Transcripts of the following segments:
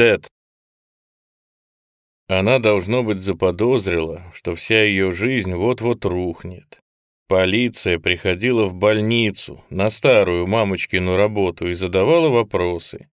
Тед!» Она, должно быть, заподозрила, что вся ее жизнь вот-вот рухнет. Полиция приходила в больницу, на старую мамочкину работу и задавала вопросы.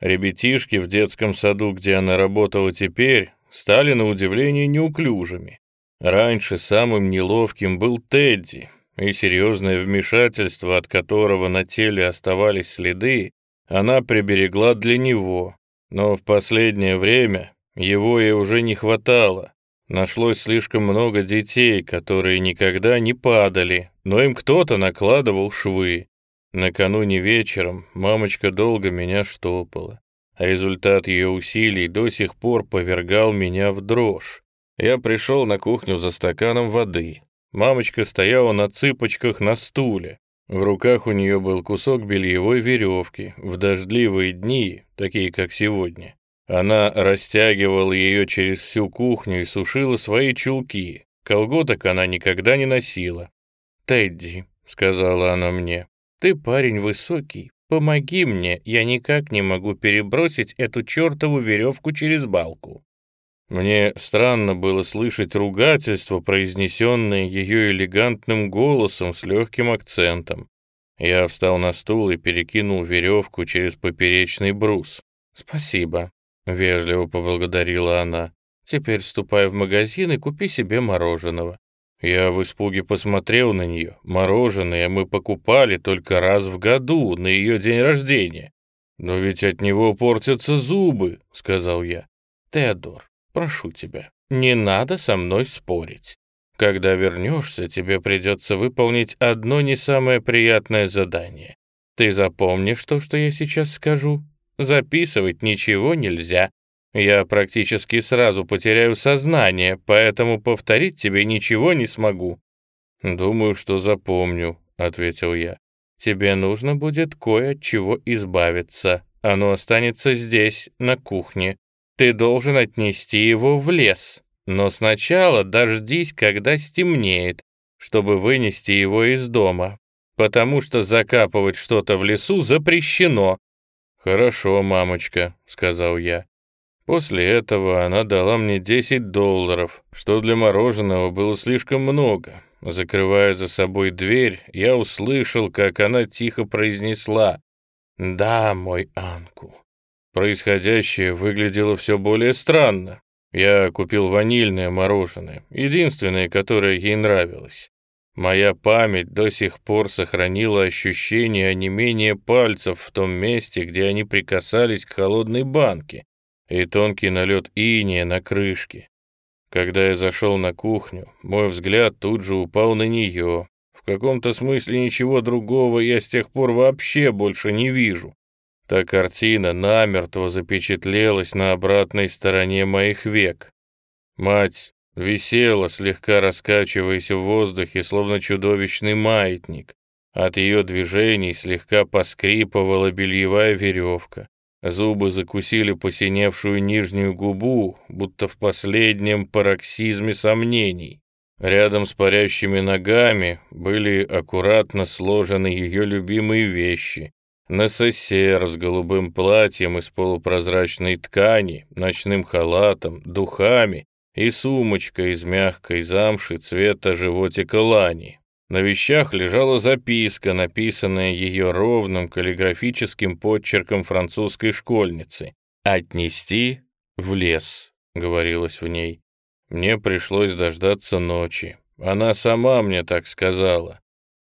Ребятишки в детском саду, где она работала теперь, стали на удивление неуклюжими. Раньше самым неловким был Тедди, и серьезное вмешательство, от которого на теле оставались следы, она приберегла для него. Но в последнее время его ей уже не хватало. Нашлось слишком много детей, которые никогда не падали, но им кто-то накладывал швы. Накануне вечером мамочка долго меня штопала. Результат ее усилий до сих пор повергал меня в дрожь. Я пришел на кухню за стаканом воды. Мамочка стояла на цыпочках на стуле. В руках у нее был кусок бельевой веревки. В дождливые дни, такие как сегодня, она растягивала ее через всю кухню и сушила свои чулки. Колготок она никогда не носила. «Тедди», — сказала она мне, ты парень высокий, помоги мне, я никак не могу перебросить эту чертову веревку через балку». Мне странно было слышать ругательство, произнесенное ее элегантным голосом с легким акцентом. Я встал на стул и перекинул веревку через поперечный брус. «Спасибо», — вежливо поблагодарила она. «Теперь ступай в магазин и купи себе мороженого. Я в испуге посмотрел на нее. Мороженое мы покупали только раз в году, на ее день рождения. «Но ведь от него портятся зубы», — сказал я. «Теодор, прошу тебя, не надо со мной спорить. Когда вернешься, тебе придется выполнить одно не самое приятное задание. Ты запомнишь то, что я сейчас скажу? Записывать ничего нельзя. Я практически сразу потеряю сознание, поэтому повторить тебе ничего не смогу». «Думаю, что запомню», — ответил я. «Тебе нужно будет кое от чего избавиться. Оно останется здесь, на кухне. Ты должен отнести его в лес. Но сначала дождись, когда стемнеет, чтобы вынести его из дома, потому что закапывать что-то в лесу запрещено». «Хорошо, мамочка», — сказал я. После этого она дала мне 10 долларов, что для мороженого было слишком много. Закрывая за собой дверь, я услышал, как она тихо произнесла «Да, мой Анку». Происходящее выглядело все более странно. Я купил ванильное мороженое, единственное, которое ей нравилось. Моя память до сих пор сохранила ощущение онемения пальцев в том месте, где они прикасались к холодной банке, и тонкий налет иния на крышке. Когда я зашел на кухню, мой взгляд тут же упал на нее. В каком-то смысле ничего другого я с тех пор вообще больше не вижу. Та картина намертво запечатлелась на обратной стороне моих век. Мать висела, слегка раскачиваясь в воздухе, словно чудовищный маятник. От ее движений слегка поскрипывала бельевая веревка. Зубы закусили посиневшую нижнюю губу, будто в последнем пароксизме сомнений. Рядом с парящими ногами были аккуратно сложены ее любимые вещи. НССР с голубым платьем из полупрозрачной ткани, ночным халатом, духами и сумочка из мягкой замши цвета животика лани. На вещах лежала записка, написанная ее ровным каллиграфическим подчерком французской школьницы. «Отнести в лес», — говорилось в ней. Мне пришлось дождаться ночи. Она сама мне так сказала.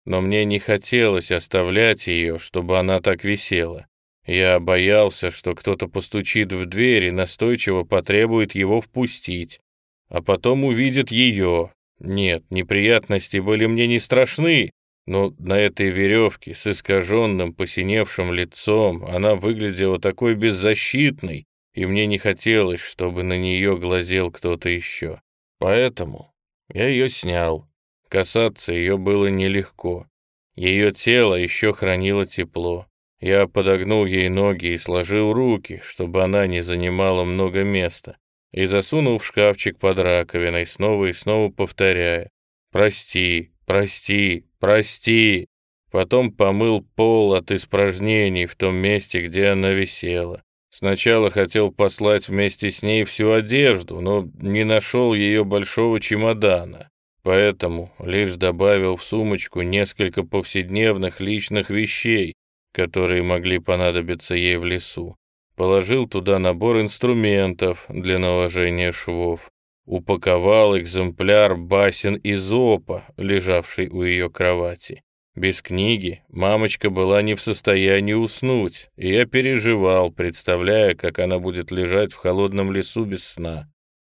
Но мне не хотелось оставлять ее, чтобы она так висела. Я боялся, что кто-то постучит в дверь и настойчиво потребует его впустить, а потом увидит ее, нет, неприятности были мне не страшны, но на этой веревке с искаженным, посиневшим лицом она выглядела такой беззащитной, и мне не хотелось, чтобы на нее глазел кто-то еще. Поэтому я ее снял. Касаться ее было нелегко. Ее тело еще хранило тепло. Я подогнул ей ноги и сложил руки, чтобы она не занимала много места и засунул в шкафчик под раковиной, снова и снова повторяя «Прости, прости, прости». Потом помыл пол от испражнений в том месте, где она висела. Сначала хотел послать вместе с ней всю одежду, но не нашел ее большого чемодана. Поэтому лишь добавил в сумочку несколько повседневных личных вещей, которые могли понадобиться ей в лесу. Положил туда набор инструментов для наложения швов. Упаковал экземпляр басен из опа, лежавший у ее кровати. Без книги мамочка была не в состоянии уснуть, и я переживал, представляя, как она будет лежать в холодном лесу без сна.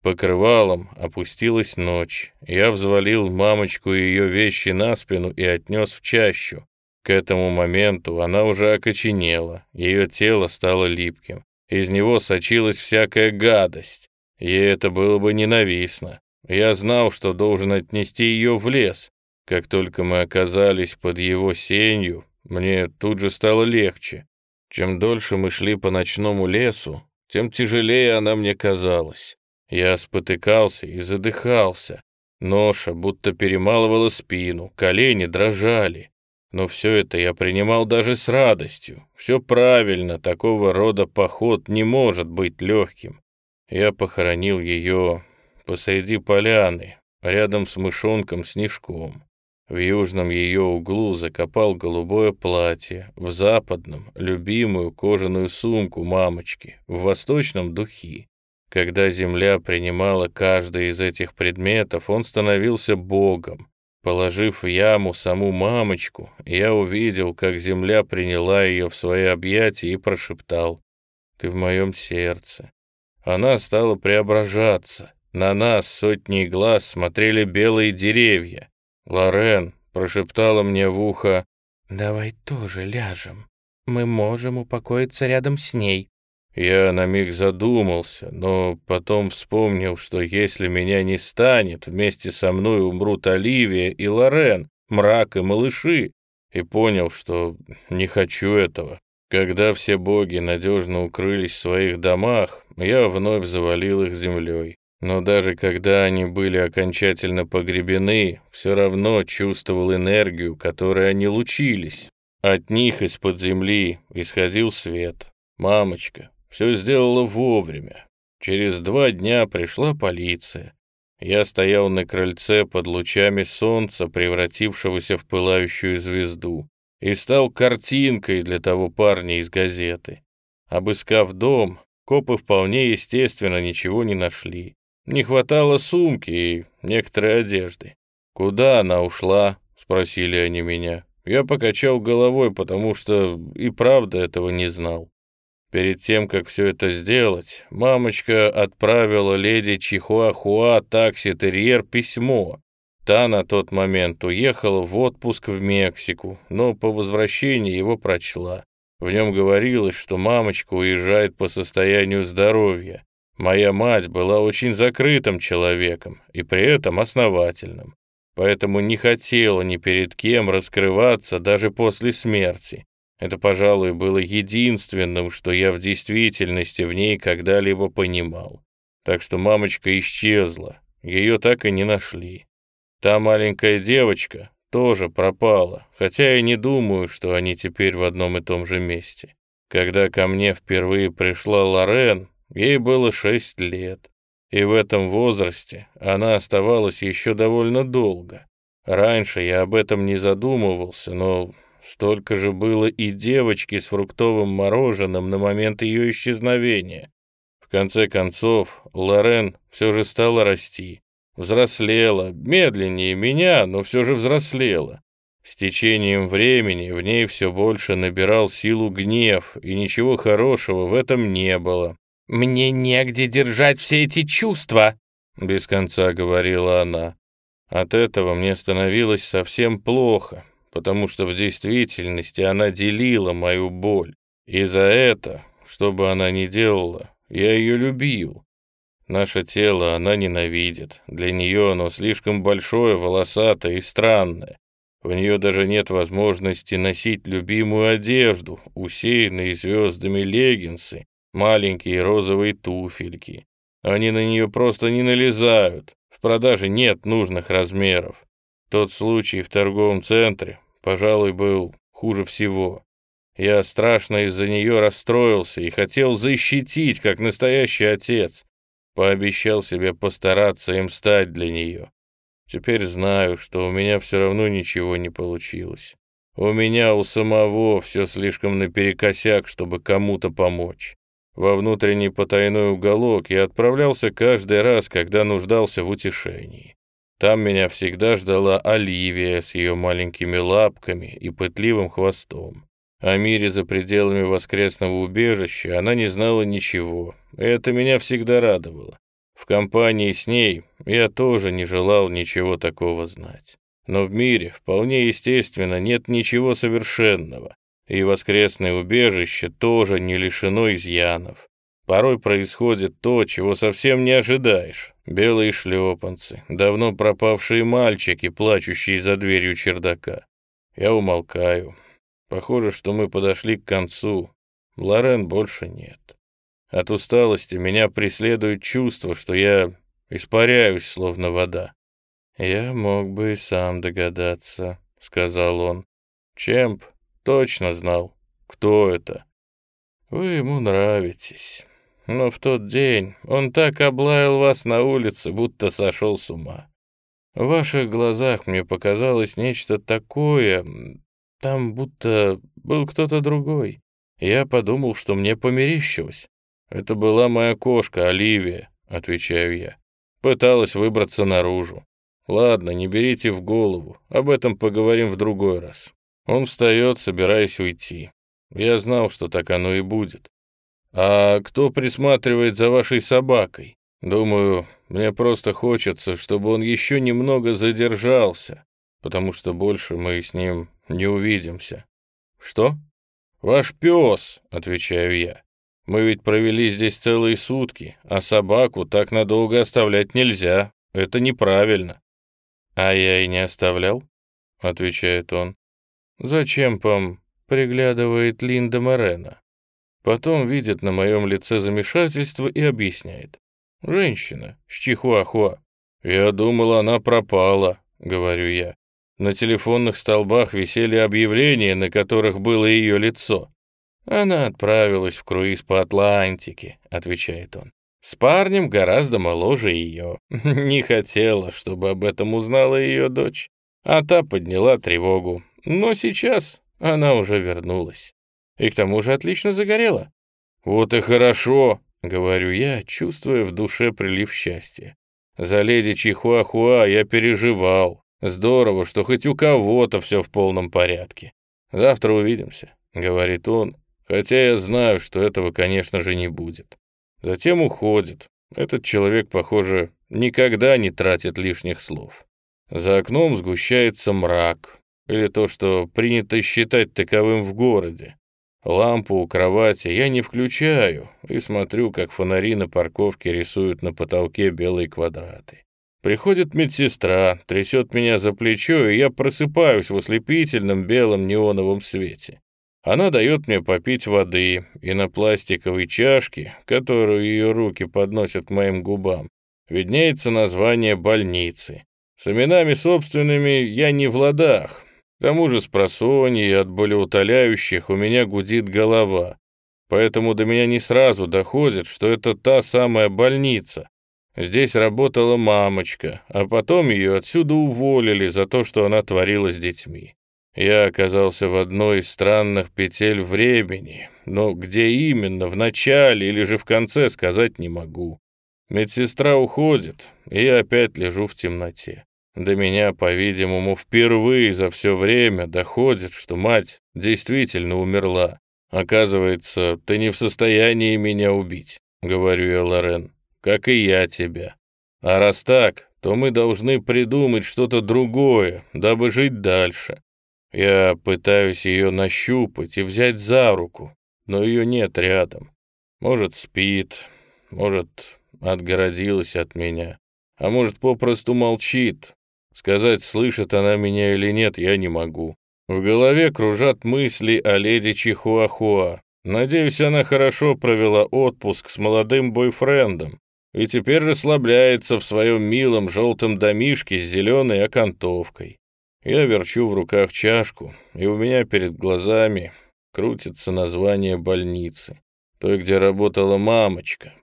Покрывалом опустилась ночь. Я взвалил мамочку и ее вещи на спину и отнес в чащу. К этому моменту она уже окоченела, ее тело стало липким. Из него сочилась всякая гадость. Ей это было бы ненавистно. Я знал, что должен отнести ее в лес. Как только мы оказались под его сенью, мне тут же стало легче. Чем дольше мы шли по ночному лесу, тем тяжелее она мне казалась. Я спотыкался и задыхался. Ноша будто перемалывала спину, колени дрожали. Но все это я принимал даже с радостью. Все правильно, такого рода поход не может быть легким. Я похоронил ее посреди поляны, рядом с мышонком Снежком. В южном ее углу закопал голубое платье, в западном — любимую кожаную сумку мамочки, в восточном — духи. Когда земля принимала каждый из этих предметов, он становился богом. Положив в яму саму мамочку, я увидел, как земля приняла ее в свои объятия и прошептал «Ты в моем сердце». Она стала преображаться. На нас сотни глаз смотрели белые деревья. Лорен прошептала мне в ухо «Давай тоже ляжем. Мы можем упокоиться рядом с ней». Я на миг задумался, но потом вспомнил, что если меня не станет, вместе со мной умрут Оливия и Лорен, мрак и малыши, и понял, что не хочу этого. Когда все боги надежно укрылись в своих домах, я вновь завалил их землей. Но даже когда они были окончательно погребены, все равно чувствовал энергию, которой они лучились. От них из-под земли исходил свет. Мамочка, все сделала вовремя. Через два дня пришла полиция. Я стоял на крыльце под лучами солнца, превратившегося в пылающую звезду, и стал картинкой для того парня из газеты. Обыскав дом, копы вполне естественно ничего не нашли. Не хватало сумки и некоторой одежды. «Куда она ушла?» — спросили они меня. Я покачал головой, потому что и правда этого не знал. Перед тем, как все это сделать, мамочка отправила леди Чихуахуа такси-терьер письмо. Та на тот момент уехала в отпуск в Мексику, но по возвращении его прочла. В нем говорилось, что мамочка уезжает по состоянию здоровья. Моя мать была очень закрытым человеком и при этом основательным, поэтому не хотела ни перед кем раскрываться даже после смерти. Это, пожалуй, было единственным, что я в действительности в ней когда-либо понимал. Так что мамочка исчезла, ее так и не нашли. Та маленькая девочка тоже пропала, хотя я не думаю, что они теперь в одном и том же месте. Когда ко мне впервые пришла Лорен, ей было шесть лет, и в этом возрасте она оставалась еще довольно долго. Раньше я об этом не задумывался, но Столько же было и девочки с фруктовым мороженым на момент ее исчезновения. В конце концов, Лорен все же стала расти. Взрослела, медленнее меня, но все же взрослела. С течением времени в ней все больше набирал силу гнев, и ничего хорошего в этом не было. «Мне негде держать все эти чувства», — без конца говорила она. От этого мне становилось совсем плохо, потому что в действительности она делила мою боль. И за это, что бы она ни делала, я ее любил. Наше тело она ненавидит. Для нее оно слишком большое, волосатое и странное. В нее даже нет возможности носить любимую одежду, усеянные звездами леггинсы, маленькие розовые туфельки. Они на нее просто не налезают. В продаже нет нужных размеров. Тот случай в торговом центре, пожалуй, был хуже всего. Я страшно из-за нее расстроился и хотел защитить, как настоящий отец. Пообещал себе постараться им стать для нее. Теперь знаю, что у меня все равно ничего не получилось. У меня у самого все слишком наперекосяк, чтобы кому-то помочь. Во внутренний потайной уголок я отправлялся каждый раз, когда нуждался в утешении. Там меня всегда ждала Оливия с ее маленькими лапками и пытливым хвостом. О мире за пределами воскресного убежища она не знала ничего, и это меня всегда радовало. В компании с ней я тоже не желал ничего такого знать. Но в мире, вполне естественно, нет ничего совершенного, и воскресное убежище тоже не лишено изъянов. Порой происходит то, чего совсем не ожидаешь. Белые шлепанцы, давно пропавшие мальчики, плачущие за дверью чердака. Я умолкаю. Похоже, что мы подошли к концу. Лорен больше нет. От усталости меня преследует чувство, что я испаряюсь, словно вода. «Я мог бы и сам догадаться», — сказал он. Чемп точно знал, кто это. Вы ему нравитесь. Но в тот день он так облаял вас на улице, будто сошел с ума. В ваших глазах мне показалось нечто такое, там будто был кто-то другой. Я подумал, что мне померещилось. Это была моя кошка, Оливия, отвечаю я. Пыталась выбраться наружу. Ладно, не берите в голову, об этом поговорим в другой раз. Он встает, собираясь уйти. Я знал, что так оно и будет. А кто присматривает за вашей собакой? Думаю, мне просто хочется, чтобы он еще немного задержался, потому что больше мы с ним не увидимся. Что? Ваш пес, отвечаю я. Мы ведь провели здесь целые сутки, а собаку так надолго оставлять нельзя. Это неправильно. А я и не оставлял, отвечает он. Зачем пом приглядывает Линда Морена? Потом видит на моем лице замешательство и объясняет. Женщина с Чихуахуа. Я думал, она пропала, говорю я. На телефонных столбах висели объявления, на которых было ее лицо. «Она отправилась в круиз по Атлантике», — отвечает он. «С парнем гораздо моложе ее. Не хотела, чтобы об этом узнала ее дочь. А та подняла тревогу. Но сейчас она уже вернулась. И к тому же отлично загорела». «Вот и хорошо», — говорю я, чувствуя в душе прилив счастья. «За леди Чихуахуа я переживал. Здорово, что хоть у кого-то все в полном порядке. Завтра увидимся, говорит он, хотя я знаю, что этого, конечно же, не будет. Затем уходит. Этот человек, похоже, никогда не тратит лишних слов. За окном сгущается мрак, или то, что принято считать таковым в городе. Лампу у кровати я не включаю и смотрю, как фонари на парковке рисуют на потолке белые квадраты. Приходит медсестра, трясет меня за плечо, и я просыпаюсь в ослепительном белом неоновом свете. Она дает мне попить воды, и на пластиковой чашке, которую ее руки подносят к моим губам, виднеется название больницы. С именами собственными я не в ладах. Тому же с просонья от болеутоляющих у меня гудит голова. Поэтому до меня не сразу доходит, что это та самая больница, Здесь работала мамочка, а потом ее отсюда уволили за то, что она творила с детьми. Я оказался в одной из странных петель времени, но где именно, в начале или же в конце, сказать не могу. Медсестра уходит, и я опять лежу в темноте. До меня, по-видимому, впервые за все время доходит, что мать действительно умерла. Оказывается, ты не в состоянии меня убить, говорю я Лорен как и я тебя. А раз так, то мы должны придумать что-то другое, дабы жить дальше. Я пытаюсь ее нащупать и взять за руку, но ее нет рядом. Может, спит, может, отгородилась от меня, а может, попросту молчит. Сказать, слышит она меня или нет, я не могу. В голове кружат мысли о леди Чихуахуа. Надеюсь, она хорошо провела отпуск с молодым бойфрендом, и теперь расслабляется в своем милом желтом домишке с зеленой окантовкой. Я верчу в руках чашку, и у меня перед глазами крутится название больницы, той, где работала мамочка.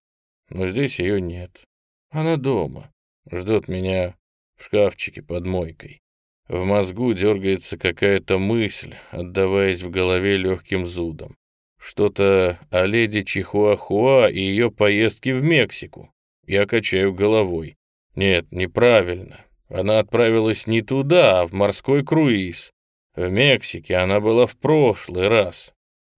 Но здесь ее нет. Она дома, ждет меня в шкафчике под мойкой. В мозгу дергается какая-то мысль, отдаваясь в голове легким зудом. Что-то о леди Чихуахуа и ее поездке в Мексику. Я качаю головой. Нет, неправильно. Она отправилась не туда, а в морской круиз. В Мексике она была в прошлый раз.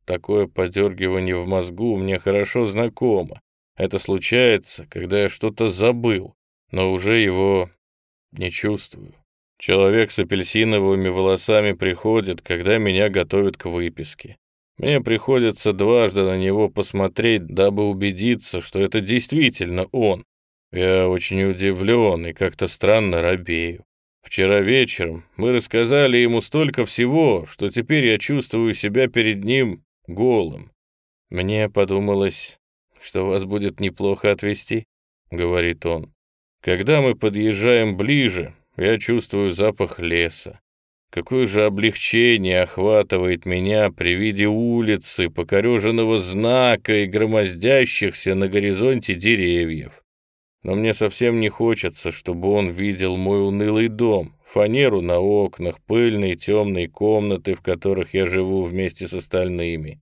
Такое подергивание в мозгу мне хорошо знакомо. Это случается, когда я что-то забыл, но уже его не чувствую. Человек с апельсиновыми волосами приходит, когда меня готовят к выписке. Мне приходится дважды на него посмотреть, дабы убедиться, что это действительно он. Я очень удивлен и как-то странно робею. Вчера вечером мы рассказали ему столько всего, что теперь я чувствую себя перед ним голым. Мне подумалось, что вас будет неплохо отвезти, — говорит он. Когда мы подъезжаем ближе, я чувствую запах леса. Какое же облегчение охватывает меня при виде улицы, покореженного знака и громоздящихся на горизонте деревьев. Но мне совсем не хочется, чтобы он видел мой унылый дом, фанеру на окнах, пыльные темные комнаты, в которых я живу вместе с остальными.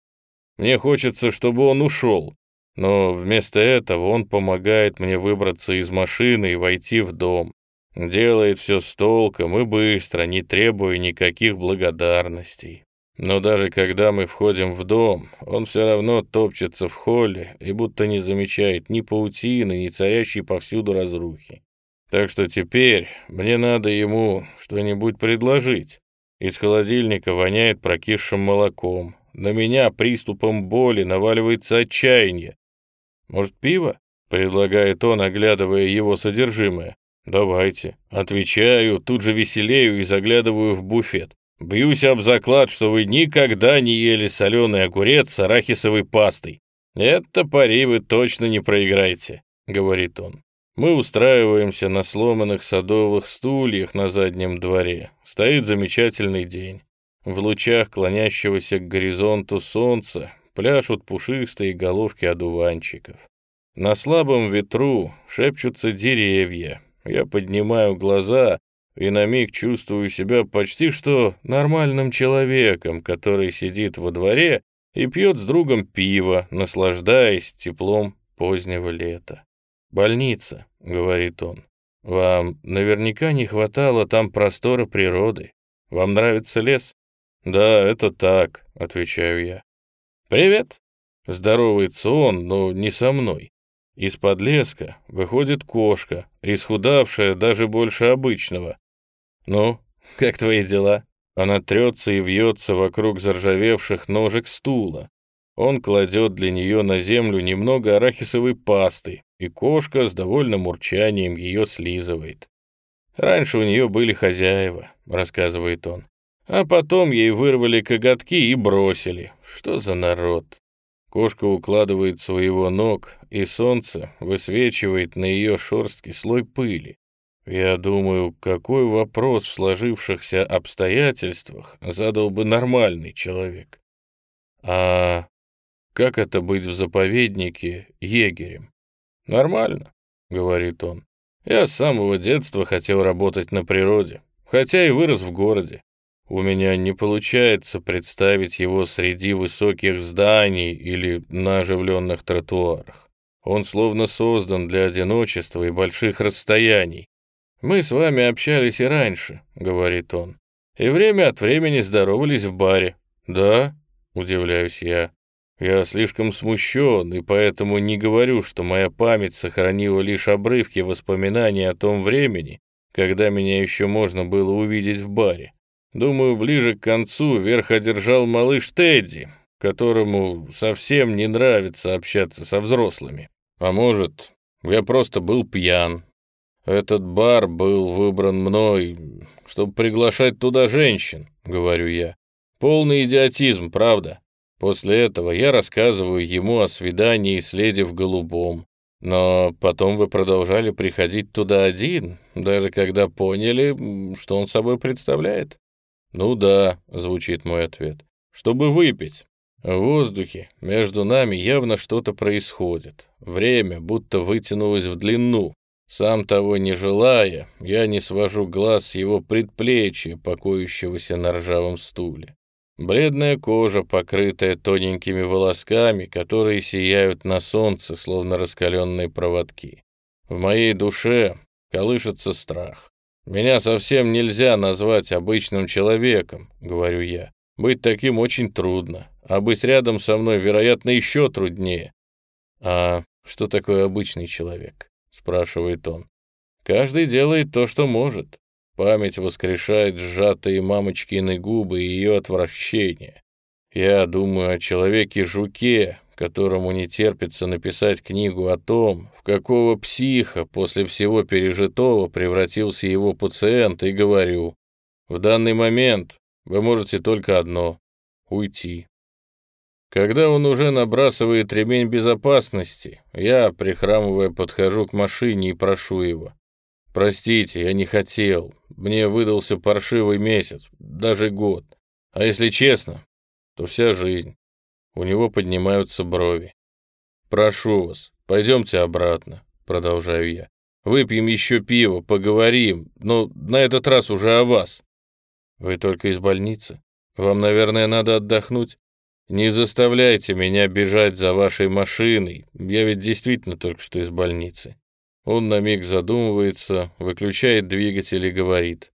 Мне хочется, чтобы он ушел, но вместо этого он помогает мне выбраться из машины и войти в дом. Делает все с толком и быстро, не требуя никаких благодарностей. Но даже когда мы входим в дом, он все равно топчется в холле и будто не замечает ни паутины, ни царящей повсюду разрухи. Так что теперь мне надо ему что-нибудь предложить. Из холодильника воняет прокисшим молоком. На меня приступом боли наваливается отчаяние. «Может, пиво?» — предлагает он, оглядывая его содержимое. «Давайте». Отвечаю, тут же веселею и заглядываю в буфет. Бьюсь об заклад, что вы никогда не ели соленый огурец с арахисовой пастой. Это пари вы точно не проиграете, говорит он. Мы устраиваемся на сломанных садовых стульях на заднем дворе. Стоит замечательный день. В лучах клонящегося к горизонту солнца пляшут пушистые головки одуванчиков. На слабом ветру шепчутся деревья, я поднимаю глаза и на миг чувствую себя почти что нормальным человеком, который сидит во дворе и пьет с другом пиво, наслаждаясь теплом позднего лета. «Больница», — говорит он. «Вам наверняка не хватало там простора природы. Вам нравится лес?» «Да, это так», — отвечаю я. «Привет!» — здоровается он, но не со мной. Из-под леска выходит кошка, исхудавшая даже больше обычного. «Ну, как твои дела?» Она трется и вьется вокруг заржавевших ножек стула. Он кладет для нее на землю немного арахисовой пасты, и кошка с довольным урчанием ее слизывает. «Раньше у нее были хозяева», — рассказывает он. «А потом ей вырвали коготки и бросили. Что за народ?» Кошка укладывает своего ног, и солнце высвечивает на ее шорстке слой пыли. Я думаю, какой вопрос в сложившихся обстоятельствах задал бы нормальный человек. А как это быть в заповеднике егерем? Нормально, говорит он. Я с самого детства хотел работать на природе, хотя и вырос в городе. У меня не получается представить его среди высоких зданий или на оживленных тротуарах. Он словно создан для одиночества и больших расстояний. «Мы с вами общались и раньше», — говорит он, «и время от времени здоровались в баре». «Да?» — удивляюсь я. Я слишком смущен, и поэтому не говорю, что моя память сохранила лишь обрывки воспоминаний о том времени, когда меня еще можно было увидеть в баре. Думаю, ближе к концу верх одержал малыш Тедди, которому совсем не нравится общаться со взрослыми. А может, я просто был пьян. Этот бар был выбран мной, чтобы приглашать туда женщин, говорю я. Полный идиотизм, правда? После этого я рассказываю ему о свидании с леди в голубом. Но потом вы продолжали приходить туда один, даже когда поняли, что он собой представляет. «Ну да», — звучит мой ответ, — «чтобы выпить. В воздухе между нами явно что-то происходит. Время будто вытянулось в длину. Сам того не желая, я не свожу глаз с его предплечья, покоящегося на ржавом стуле. Бледная кожа, покрытая тоненькими волосками, которые сияют на солнце, словно раскаленные проводки. В моей душе колышется страх. Меня совсем нельзя назвать обычным человеком, говорю я. Быть таким очень трудно, а быть рядом со мной, вероятно, еще труднее. А что такое обычный человек? спрашивает он. Каждый делает то, что может. Память воскрешает сжатые мамочкины губы и ее отвращение. Я думаю о человеке-жуке, которому не терпится написать книгу о том, в какого психа после всего пережитого превратился его пациент, и говорю, в данный момент вы можете только одно — уйти. Когда он уже набрасывает ремень безопасности, я, прихрамывая, подхожу к машине и прошу его. «Простите, я не хотел. Мне выдался паршивый месяц, даже год. А если честно, то вся жизнь». У него поднимаются брови. «Прошу вас, пойдемте обратно», — продолжаю я. «Выпьем еще пиво, поговорим, но на этот раз уже о вас». «Вы только из больницы? Вам, наверное, надо отдохнуть?» «Не заставляйте меня бежать за вашей машиной, я ведь действительно только что из больницы». Он на миг задумывается, выключает двигатель и говорит.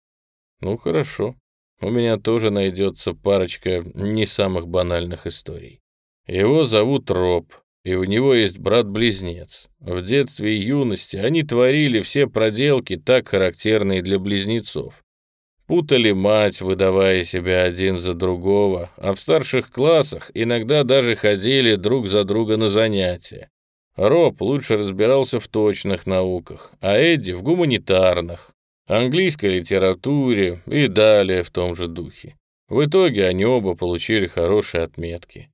«Ну, хорошо, у меня тоже найдется парочка не самых банальных историй. Его зовут Роб, и у него есть брат-близнец. В детстве и юности они творили все проделки, так характерные для близнецов. Путали мать, выдавая себя один за другого, а в старших классах иногда даже ходили друг за друга на занятия. Роб лучше разбирался в точных науках, а Эдди в гуманитарных, английской литературе и далее в том же духе. В итоге они оба получили хорошие отметки.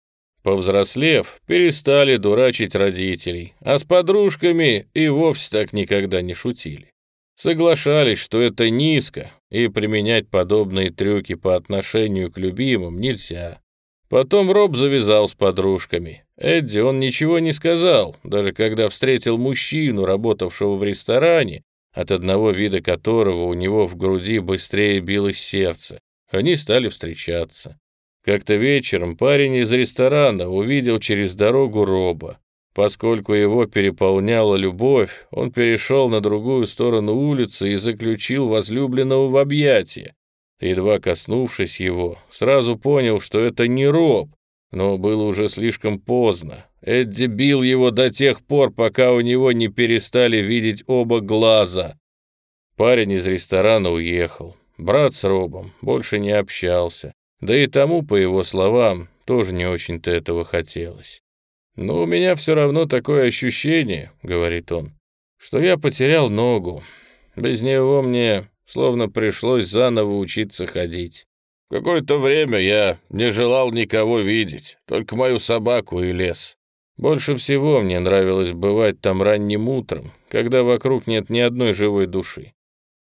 Повзрослев, перестали дурачить родителей, а с подружками и вовсе так никогда не шутили. Соглашались, что это низко, и применять подобные трюки по отношению к любимым нельзя. Потом Роб завязал с подружками. Эдди он ничего не сказал, даже когда встретил мужчину, работавшего в ресторане, от одного вида которого у него в груди быстрее билось сердце. Они стали встречаться. Как-то вечером парень из ресторана увидел через дорогу Роба. Поскольку его переполняла любовь, он перешел на другую сторону улицы и заключил возлюбленного в объятия. Едва коснувшись его, сразу понял, что это не Роб, но было уже слишком поздно. Эдди бил его до тех пор, пока у него не перестали видеть оба глаза. Парень из ресторана уехал. Брат с Робом больше не общался. Да и тому, по его словам, тоже не очень-то этого хотелось. «Но у меня все равно такое ощущение», — говорит он, — «что я потерял ногу. Без него мне словно пришлось заново учиться ходить. Какое-то время я не желал никого видеть, только мою собаку и лес. Больше всего мне нравилось бывать там ранним утром, когда вокруг нет ни одной живой души.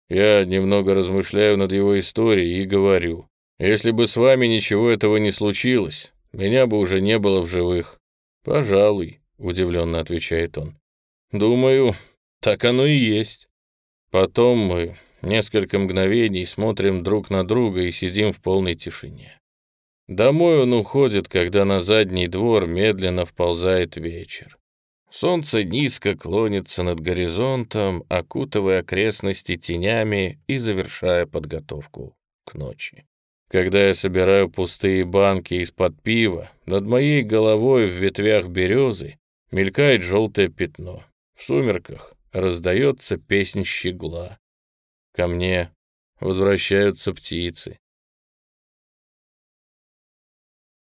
Я немного размышляю над его историей и говорю, если бы с вами ничего этого не случилось, меня бы уже не было в живых. Пожалуй, удивленно отвечает он. Думаю, так оно и есть. Потом мы Несколько мгновений смотрим друг на друга и сидим в полной тишине. Домой он уходит, когда на задний двор медленно вползает вечер. Солнце низко клонится над горизонтом, окутывая окрестности тенями и завершая подготовку к ночи. Когда я собираю пустые банки из-под пива, над моей головой в ветвях березы мелькает желтое пятно. В сумерках раздается песнь щегла. Ко мне возвращаются птицы.